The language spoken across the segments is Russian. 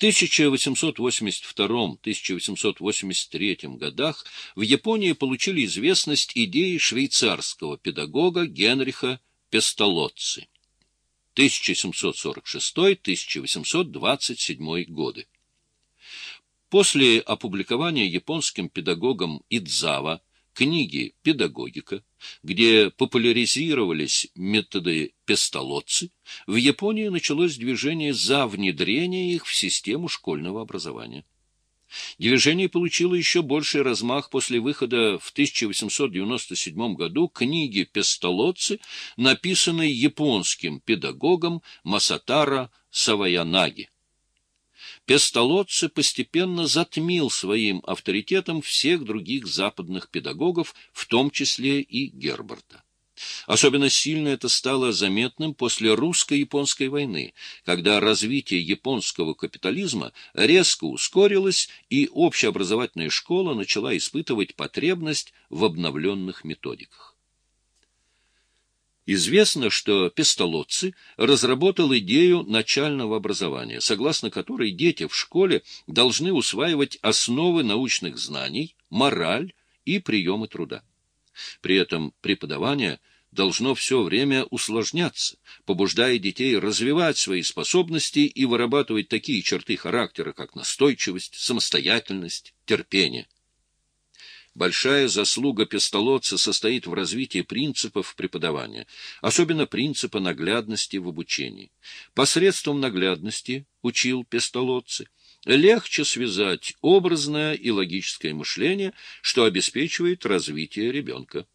В 1882-1883 годах в Японии получили известность идеи швейцарского педагога Генриха Пестолоцци 1746-1827 годы. После опубликования японским педагогом Идзава книги «Педагогика», где популяризировались методы пестолоцци, в Японии началось движение за внедрение их в систему школьного образования. Движение получило еще больший размах после выхода в 1897 году книги Пестолоцци, написанной японским педагогом Масатара Саваянаги. Пестолоцци постепенно затмил своим авторитетом всех других западных педагогов, в том числе и Герберта. Особенно сильно это стало заметным после русско-японской войны, когда развитие японского капитализма резко ускорилось, и общеобразовательная школа начала испытывать потребность в обновленных методиках. Известно, что Пестолоцци разработал идею начального образования, согласно которой дети в школе должны усваивать основы научных знаний, мораль и приемы труда. При этом преподавание должно все время усложняться, побуждая детей развивать свои способности и вырабатывать такие черты характера, как настойчивость, самостоятельность, терпение. Большая заслуга пестолотца состоит в развитии принципов преподавания, особенно принципа наглядности в обучении. Посредством наглядности, учил пестолотцы, легче связать образное и логическое мышление, что обеспечивает развитие ребенка.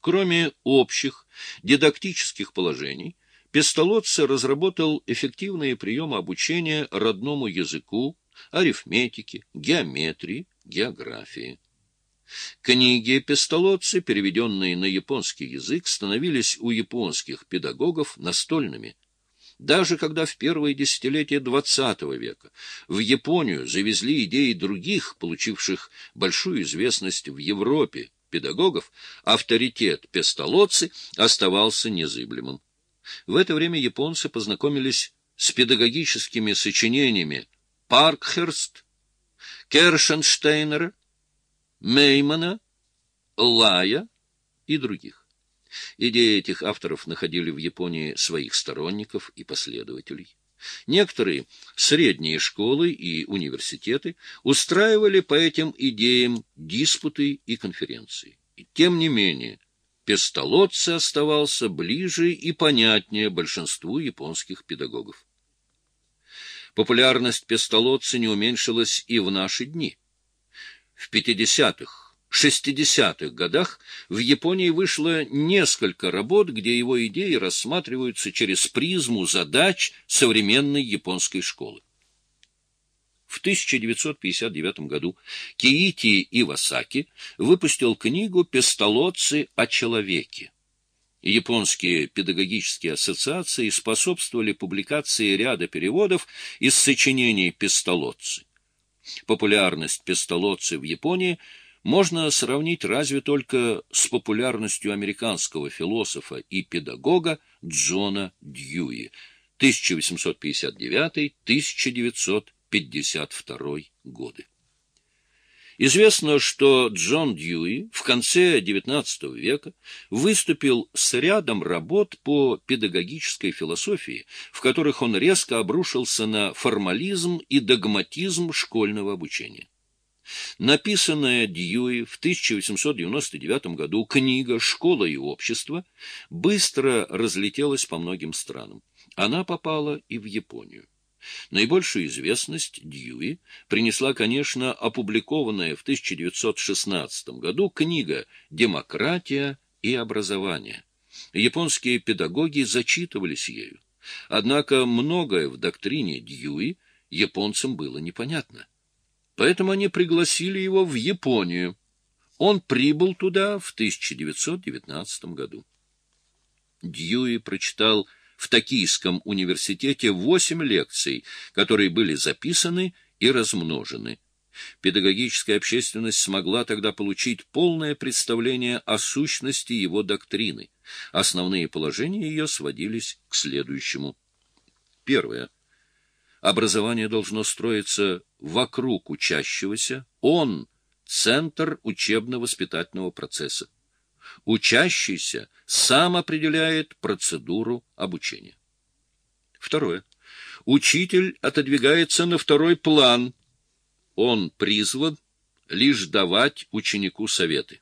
Кроме общих дидактических положений, Пестолотце разработал эффективные приемы обучения родному языку, арифметике, геометрии, географии. Книги Пестолоцци, переведенные на японский язык, становились у японских педагогов настольными. Даже когда в первые десятилетия XX века в Японию завезли идеи других, получивших большую известность в Европе, педагогов, авторитет Пестолоцци оставался незыблемым. В это время японцы познакомились с педагогическими сочинениями Паркхерст, Кершенштейнера, Меймана, Лая и других. Идеи этих авторов находили в Японии своих сторонников и последователей. Некоторые средние школы и университеты устраивали по этим идеям диспуты и конференции. И тем не менее, Пестолоцци оставался ближе и понятнее большинству японских педагогов. Популярность Пестолоцци не уменьшилась и в наши дни. В 50-х, 60-х годах в Японии вышло несколько работ, где его идеи рассматриваются через призму задач современной японской школы. В 1959 году Киити Ивасаки выпустил книгу «Пестолоцци о человеке». Японские педагогические ассоциации способствовали публикации ряда переводов из сочинений Пестолоцци. Популярность Пестолоцци в Японии можно сравнить разве только с популярностью американского философа и педагога Джона Дьюи 1859-1952 годы. Известно, что Джон Дьюи в конце XIX века выступил с рядом работ по педагогической философии, в которых он резко обрушился на формализм и догматизм школьного обучения. Написанная Дьюи в 1899 году книга «Школа и общество» быстро разлетелась по многим странам. Она попала и в Японию. Наибольшую известность Дьюи принесла, конечно, опубликованная в 1916 году книга «Демократия и образование». Японские педагоги зачитывались ею. Однако многое в доктрине Дьюи японцам было непонятно. Поэтому они пригласили его в Японию. Он прибыл туда в 1919 году. Дьюи прочитал в Токийском университете восемь лекций, которые были записаны и размножены. Педагогическая общественность смогла тогда получить полное представление о сущности его доктрины. Основные положения ее сводились к следующему. Первое. Образование должно строиться вокруг учащегося, он — центр учебно-воспитательного процесса. Учащийся сам определяет процедуру обучения. Второе. Учитель отодвигается на второй план. Он призван лишь давать ученику советы.